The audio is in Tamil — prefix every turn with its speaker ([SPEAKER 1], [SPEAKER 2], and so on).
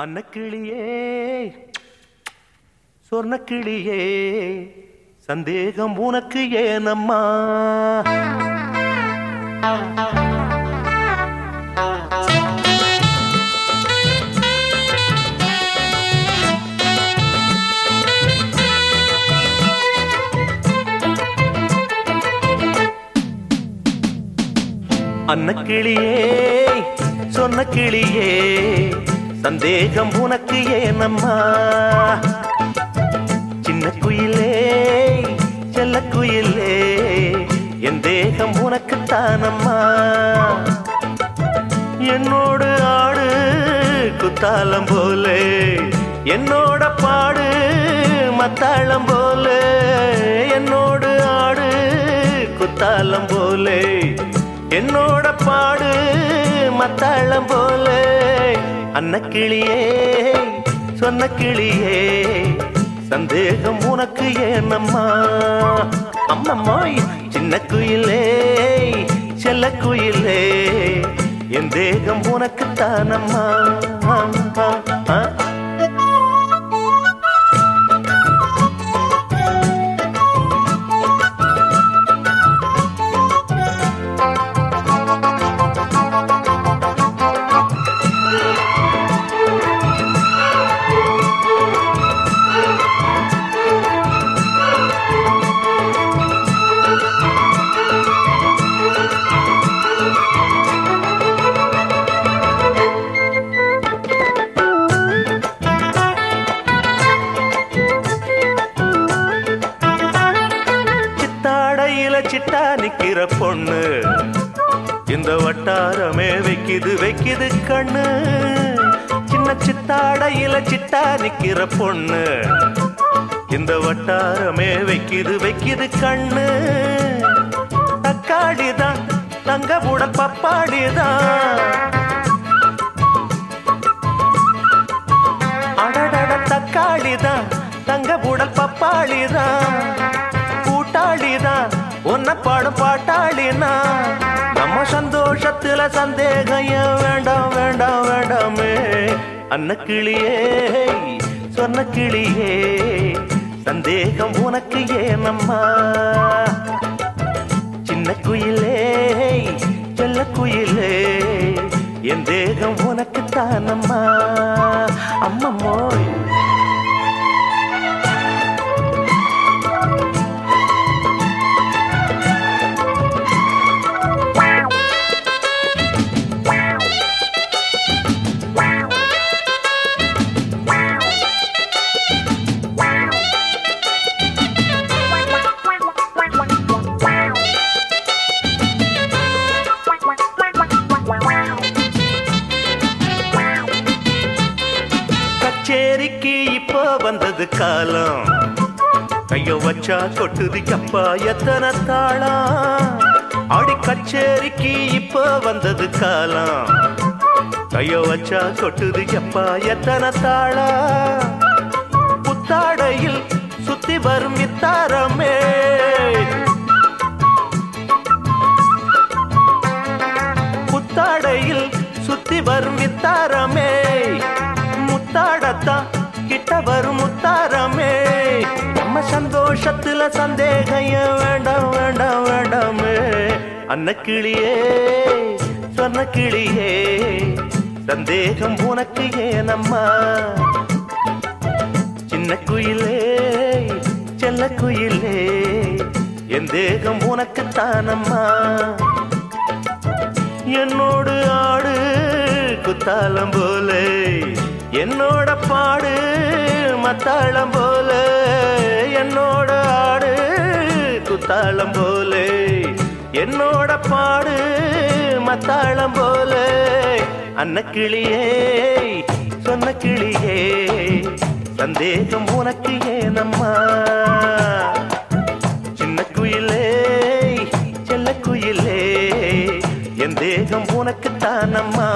[SPEAKER 1] அன்னக்கிளியே. சொர்ணக்கிளியே. சந்தேகம் உனக்கு ஏனம்மா? அன்னக்கிளியே. சொன்ன கிளியே சந்தேகம் உனக்கு ஏனம்மா? சின்ன குயிலே செல்ல குயிலே என் தேகம் உனக்கு தானம்மா? என்னோடு ஆடு குத்தாலம் போலே என்னோட பாடு மத்தாளம் போலே என்னோடு ஆடு குத்தாலம் போலே என்னோட பாடு மத்தாளம் போலே. அன்ன கிளியே சொன்ன கிளியே சந்தேகம் உனக்கு ஏனம்மா? அம்மம்மாய் சின்ன குயிலே செல்ல குயிலே என் தேகம் உனக்கு தானம்மா? சிட்டா பொண்ணு. இந்த வட்டாரமே வைக்குது வைக்குது கண்ணு. சின்ன சித்தாடையில சிட்டா நிக்கிற பொண்ணு. இந்த வட்டாரமே வைக்குது வைக்குது கண்ணு. தக்காளிதான் தங்க கூட பப்பாளிதான். தான் பாட்டாளினா நம்ம சந்தோஷத்துல சந்தேகம் வேண்டாம் வேண்டாம் வேண்டாமே? அன்ன கிளியே சொன்ன கிளியே சந்தேகம் உனக்கு ஏனம்மா சின்ன குயிலே செல்ல குயிலே என் தேகம் உனக்கு தானம்மா வந்தது காலம். கைய வச்சா கொட்டுது அப்பா எத்தனை தாளம்? ஆடி கச்சேரிக்கு இப்ப வந்தது காலம். கைய வச்சா கொட்டுது அப்பா எத்தனை தாளம்? புத்தாடையில் சுத்தி வரும் இத்தாரமே சந்தோஷத்துல சந்தேகம் வேண்டாம் வேண்டாம் வேண்டாம். வேண்டாமே அன்ன கிளியே சொன்ன கிளியே சந்தேகம் உனக்கு ஏனம்மா சின்ன குயிலே செல்ல குயிலே என் தேகம் உனக்கு தானம்மா என்னோடு ஆடு குத்தாலம் போலே என்னோட பாடு மத்தாளம் போல என்னோட ஆடு குத்தாளம் போல என்னோட பாடு மத்தாளம் போல. அன்ன கிளியே சொன்ன கிளியே சந்தேகம் உனக்கு ஏனம்மா சின்ன குயிலே செல்ல குயிலே என் தேகம் உனக்கு தானம்மா